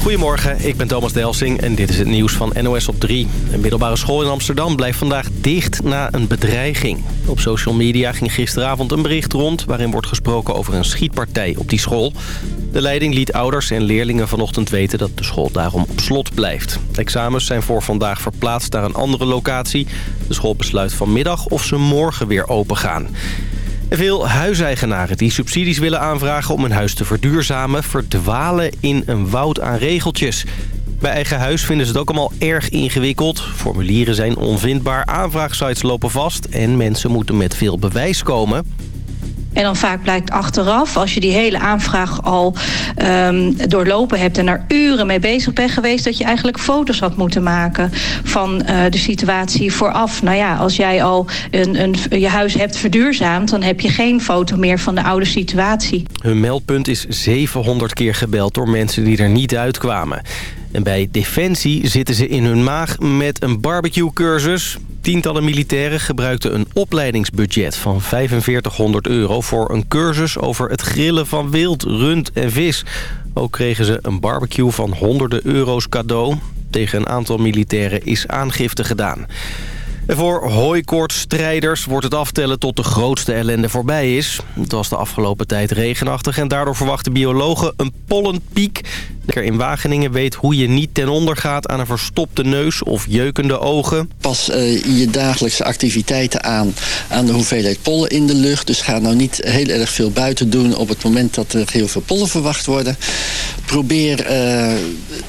Goedemorgen, ik ben Thomas Delsing en dit is het nieuws van NOS op 3. Een middelbare school in Amsterdam blijft vandaag dicht na een bedreiging. Op social media ging gisteravond een bericht rond... waarin wordt gesproken over een schietpartij op die school. De leiding liet ouders en leerlingen vanochtend weten dat de school daarom op slot blijft. Examens zijn voor vandaag verplaatst naar een andere locatie. De school besluit vanmiddag of ze morgen weer open gaan. Veel huiseigenaren die subsidies willen aanvragen om hun huis te verduurzamen... verdwalen in een woud aan regeltjes. Bij eigen huis vinden ze het ook allemaal erg ingewikkeld. Formulieren zijn onvindbaar, aanvraagsite lopen vast... en mensen moeten met veel bewijs komen. En dan vaak blijkt achteraf, als je die hele aanvraag al um, doorlopen hebt... en er uren mee bezig bent geweest... dat je eigenlijk foto's had moeten maken van uh, de situatie vooraf. Nou ja, als jij al een, een, je huis hebt verduurzaamd... dan heb je geen foto meer van de oude situatie. Hun meldpunt is 700 keer gebeld door mensen die er niet uitkwamen. En bij Defensie zitten ze in hun maag met een barbecue-cursus. Tientallen militairen gebruikten een opleidingsbudget van 4500 euro... voor een cursus over het grillen van wild, rund en vis. Ook kregen ze een barbecue van honderden euro's cadeau. Tegen een aantal militairen is aangifte gedaan. En voor hooikoortstrijders wordt het aftellen tot de grootste ellende voorbij is. Het was de afgelopen tijd regenachtig en daardoor verwachten biologen een pollenpiek. In Wageningen weet hoe je niet ten onder gaat aan een verstopte neus of jeukende ogen. Pas uh, je dagelijkse activiteiten aan aan de hoeveelheid pollen in de lucht. Dus ga nou niet heel erg veel buiten doen op het moment dat er heel veel pollen verwacht worden. Probeer uh,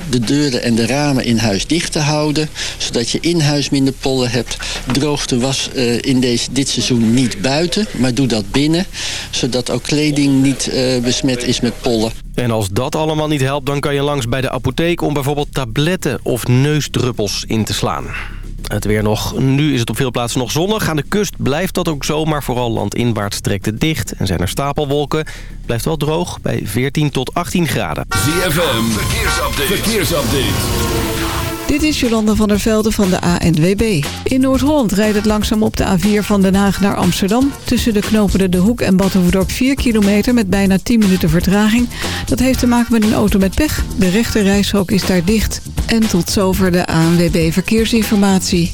de deuren en de ramen in huis dicht te houden. Zodat je in huis minder pollen hebt. Droogte was uh, in deze, dit seizoen niet buiten, maar doe dat binnen. Zodat ook kleding niet besmet is met pollen. En als dat allemaal niet helpt, dan kan je langs bij de apotheek... om bijvoorbeeld tabletten of neusdruppels in te slaan. Het weer nog. Nu is het op veel plaatsen nog zonnig. Aan de kust blijft dat ook zo, maar vooral landinwaarts trekt het dicht. En zijn er stapelwolken. Blijft wel droog bij 14 tot 18 graden. ZFM, verkeersupdate. verkeersupdate. Dit is Jolanda van der Velde van de ANWB. In Noord-Holland rijdt het langzaam op de A4 van Den Haag naar Amsterdam. Tussen de knopende De Hoek en Badhoevedorp 4 kilometer met bijna 10 minuten vertraging. Dat heeft te maken met een auto met pech. De rechte reishok is daar dicht. En tot zover de ANWB Verkeersinformatie.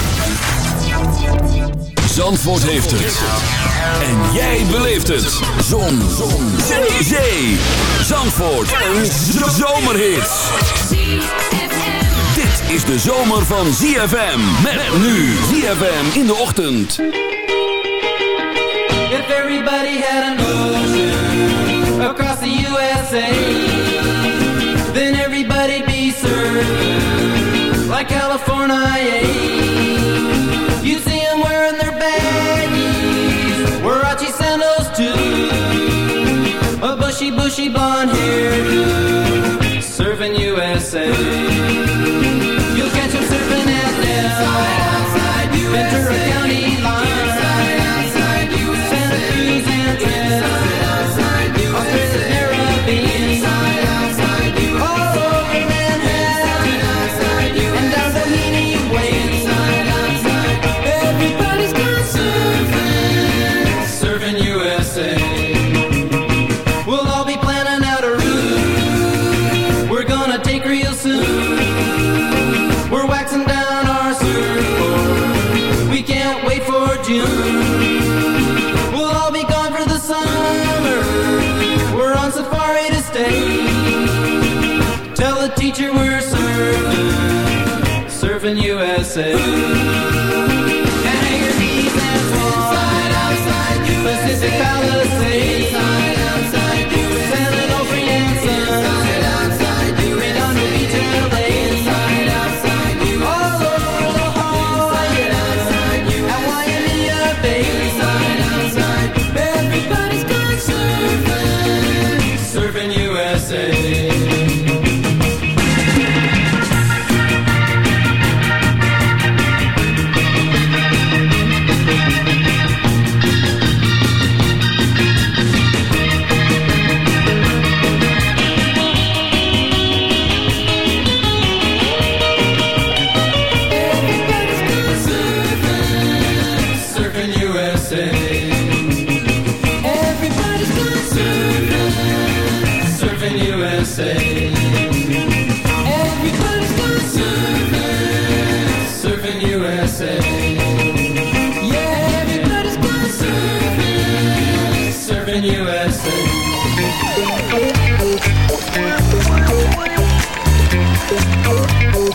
Zandvoort heeft het. En jij beleeft het. Zon. Zon. Zee. Zee. Zandvoort. Een zomerhit. Dit is de zomer van ZFM. Met nu ZFM in de ochtend. If everybody had an ocean across the USA, then everybody'd be served like California. You see bushy, bushy blonde hairdo, serving USA. Everybody's gone surfing, ooh.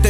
te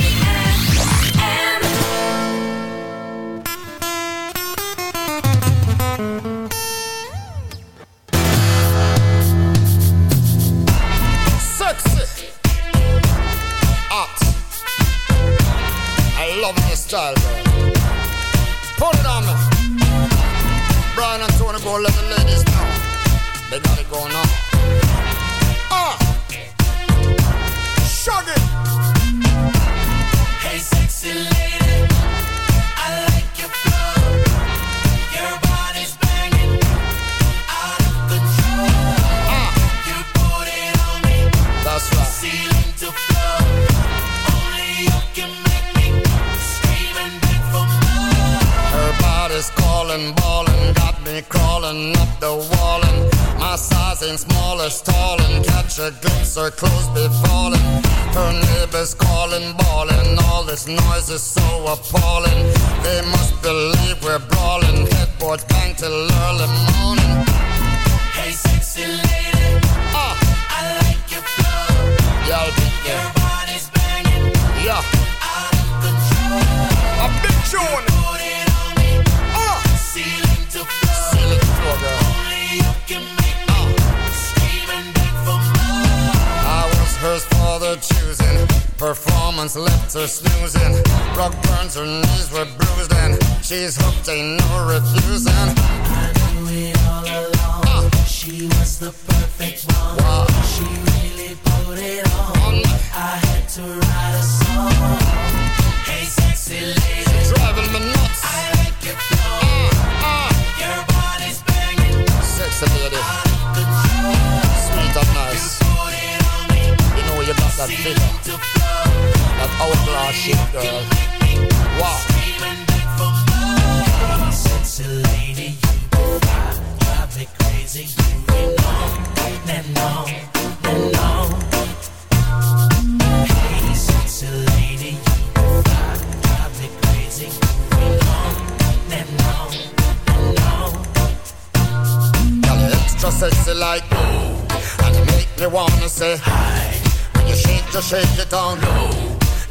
Say hi. When you shake, you shake it down low.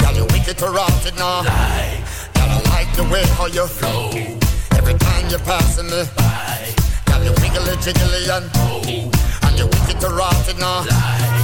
Girl, you wicked to rot it now. Girl, I like the way how you flow. Every time you're passing me by. Girl, you wiggly jiggly and oh, and you wicked to rot it now. Girl,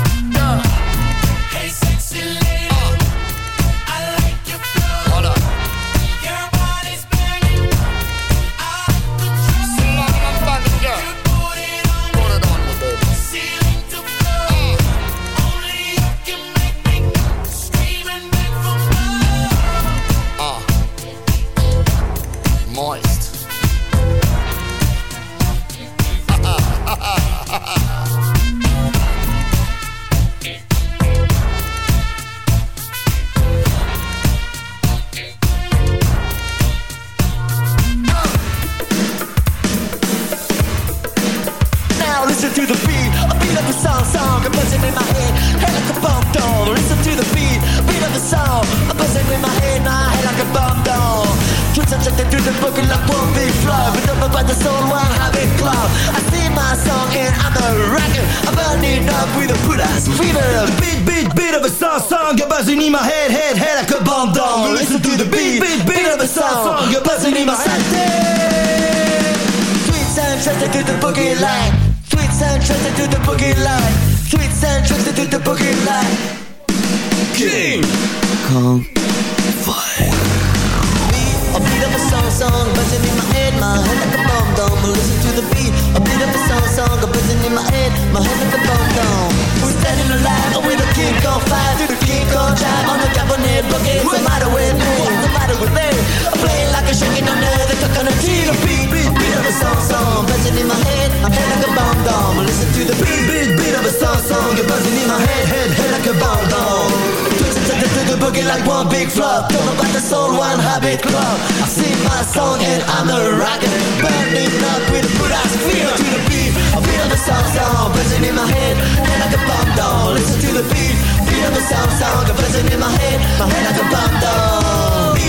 Beat, beat, of a song, song, a buzzing in my head, head, head like a bomb down. Listen to the beat, beat, beat of a song, song. You're buzzing in my head. Sweet sound trusted to the boogie line. Sweet sound trusted to the boogie line. Sweet sound trusted to the boogie line. King Kong Fire. A song, buzzing in my head, my head like a bomb dome. Listen to the beat, a beat of a song, song, a buzzing in my head, my head like a bomb dome. We're standing alive with a king on fire, through the king on drive on the cabinet boogie. What's the matter with me? What's the matter with me? I'm playing like a shaking under the coconut tree. The beat, beat, beat of a song, song, buzzing in my head, my head like a bomb dome. Listen to the beat, beat, beat of a song, song, you're buzzing in my head, head, head like a bomb dome. To the, boogie like one big flop. Don't about the soul, one habit club. I sing my song and I'm a rocker. Burning up with a good feel to the beat. I feel the song song buzzing in my head, head like a bomb down. Listen to the beat, of the song song buzzing in my head, my head like a bomb down.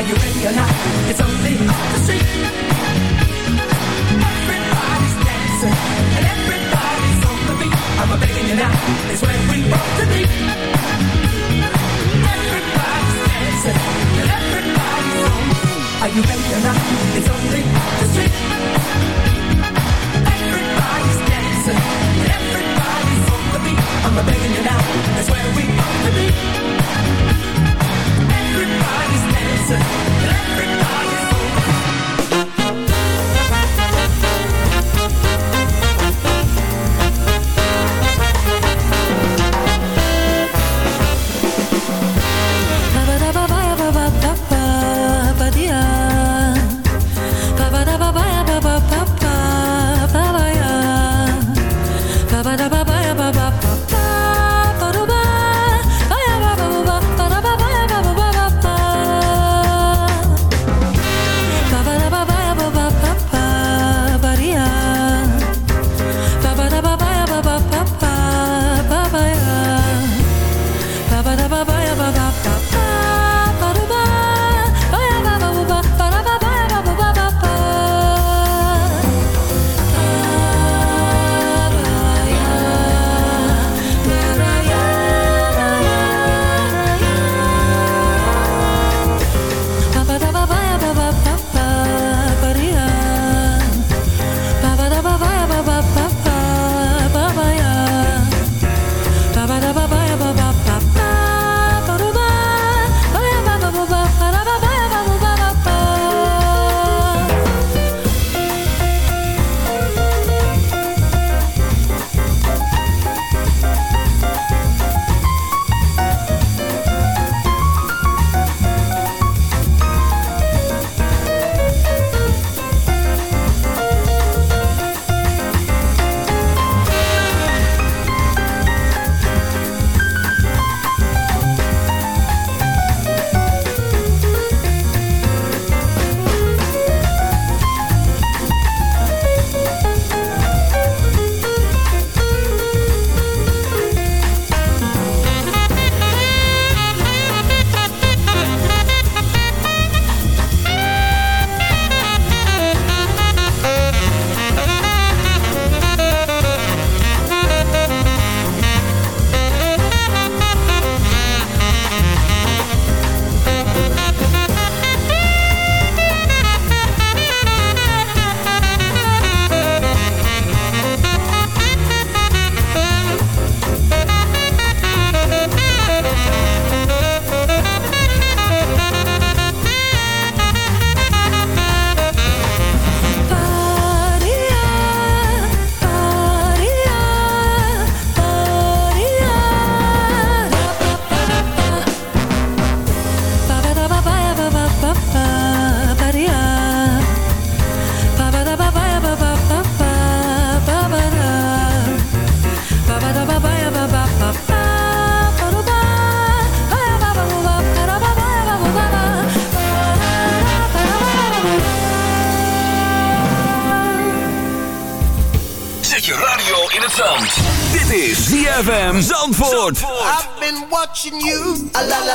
Are you ready or not? It's only off the street. Everybody's dancing and everybody's on the beat. I'm a begging you now. It's when we both to meet. Everybody's dancing and everybody's on. Are you ready or not? It's only off the street. Listen.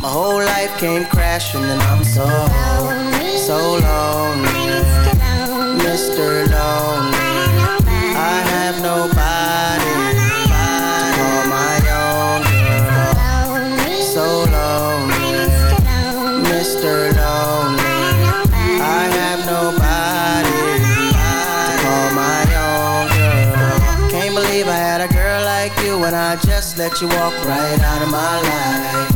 my whole life came crashing and I'm so lonely. So lonely Mr. Lonely I have nobody to call my own girl So lonely Mr. Lonely I have nobody to call my own girl Can't believe I had a girl like you And I just let you walk right out of my life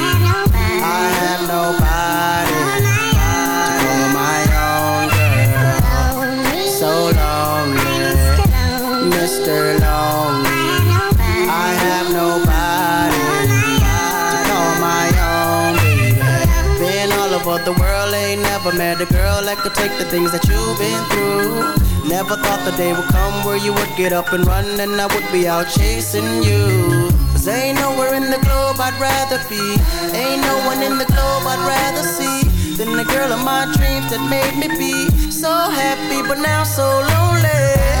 Mr. Lonely. I have nobody to call my own baby. Been all over the world, ain't never met a girl that could take the things that you've been through. Never thought the day would come where you would get up and run and I would be out chasing you. Cause ain't nowhere in the globe I'd rather be. Ain't no one in the globe I'd rather see than the girl of my dreams that made me be so happy, but now so lonely.